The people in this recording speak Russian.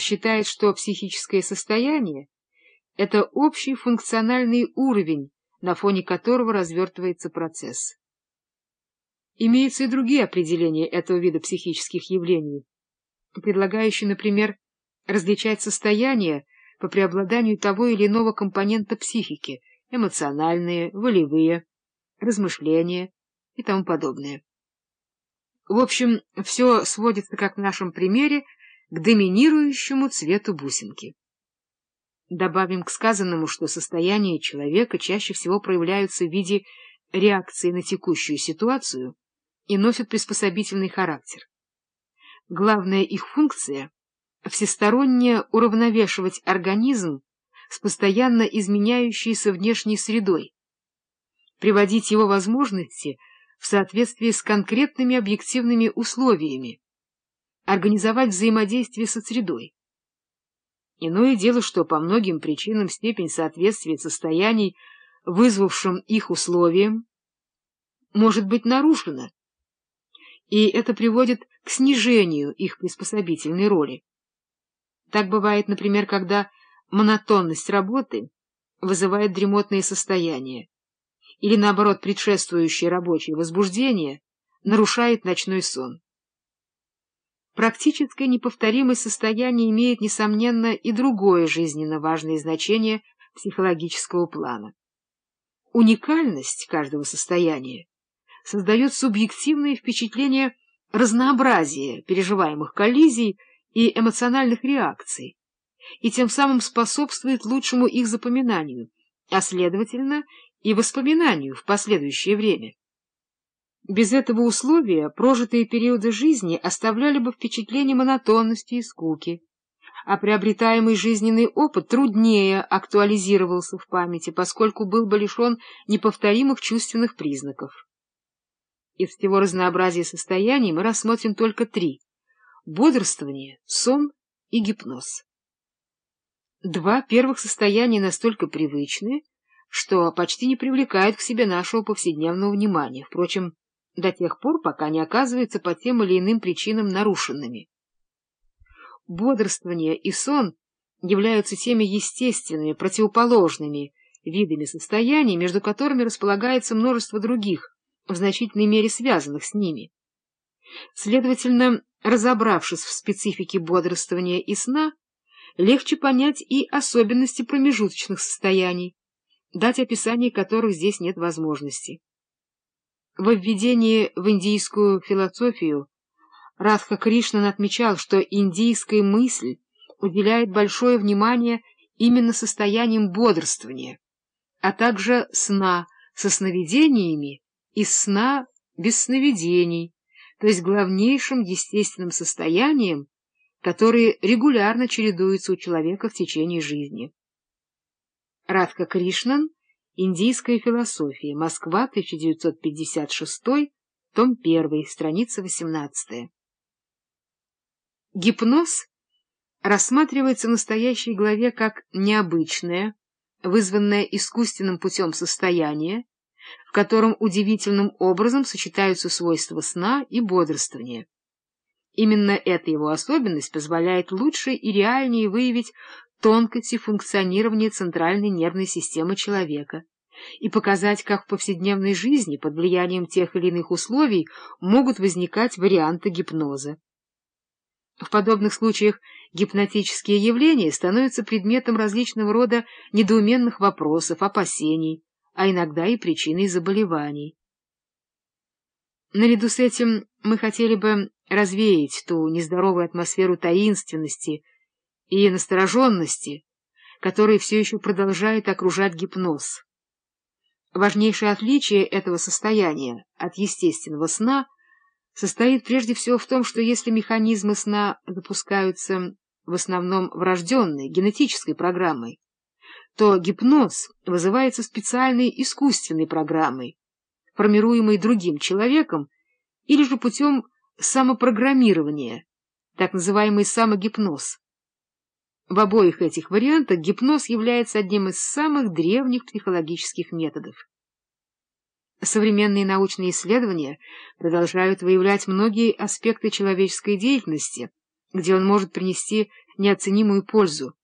считает, что психическое состояние — это общий функциональный уровень, на фоне которого развертывается процесс. Имеются и другие определения этого вида психических явлений, предлагающие, например, различать состояния по преобладанию того или иного компонента психики — эмоциональные, волевые, размышления и тому подобное. В общем, все сводится, как в нашем примере, к доминирующему цвету бусинки. Добавим к сказанному, что состояния человека чаще всего проявляются в виде реакции на текущую ситуацию и носят приспособительный характер. Главная их функция — всесторонне уравновешивать организм с постоянно изменяющейся внешней средой, приводить его возможности в соответствии с конкретными объективными условиями, организовать взаимодействие со средой. Иное дело, что по многим причинам степень соответствия состояний, вызвавшим их условиям, может быть нарушена, и это приводит к снижению их приспособительной роли. Так бывает, например, когда монотонность работы вызывает дремотные состояния, или, наоборот, предшествующее рабочее возбуждение нарушает ночной сон. Практическое неповторимое состояние имеет, несомненно, и другое жизненно важное значение психологического плана. Уникальность каждого состояния создает субъективное впечатление разнообразия переживаемых коллизий и эмоциональных реакций, и тем самым способствует лучшему их запоминанию, а, следовательно, и воспоминанию в последующее время. Без этого условия прожитые периоды жизни оставляли бы впечатление монотонности и скуки, а приобретаемый жизненный опыт труднее актуализировался в памяти, поскольку был бы лишен неповторимых чувственных признаков. Из всего разнообразия состояний мы рассмотрим только три — бодрствование, сон и гипноз. Два первых состояния настолько привычны, что почти не привлекают к себе нашего повседневного внимания, впрочем, до тех пор, пока не оказываются по тем или иным причинам нарушенными. Бодрствование и сон являются теми естественными, противоположными видами состояний, между которыми располагается множество других, в значительной мере связанных с ними. Следовательно, разобравшись в специфике бодрствования и сна, легче понять и особенности промежуточных состояний, дать описание которых здесь нет возможности. Во введении в индийскую философию Радха Кришнан отмечал, что индийская мысль уделяет большое внимание именно состояниям бодрствования, а также сна со сновидениями и сна без сновидений, то есть главнейшим естественным состоянием, которые регулярно чередуются у человека в течение жизни. Радха Кришнан, Индийская философия, Москва, 1956, том 1, страница 18. Гипноз рассматривается в настоящей главе как необычное, вызванное искусственным путем состояние, в котором удивительным образом сочетаются свойства сна и бодрствования. Именно эта его особенность позволяет лучше и реальнее выявить тонкости функционирования центральной нервной системы человека и показать, как в повседневной жизни под влиянием тех или иных условий могут возникать варианты гипноза. В подобных случаях гипнотические явления становятся предметом различного рода недоуменных вопросов, опасений, а иногда и причиной заболеваний. Наряду с этим мы хотели бы развеять ту нездоровую атмосферу таинственности и настороженности, которые все еще продолжает окружать гипноз. Важнейшее отличие этого состояния от естественного сна состоит прежде всего в том, что если механизмы сна запускаются в основном врожденной генетической программой, то гипноз вызывается специальной искусственной программой, формируемой другим человеком или же путем самопрограммирования, так называемый самогипноз. В обоих этих вариантах гипноз является одним из самых древних психологических методов. Современные научные исследования продолжают выявлять многие аспекты человеческой деятельности, где он может принести неоценимую пользу,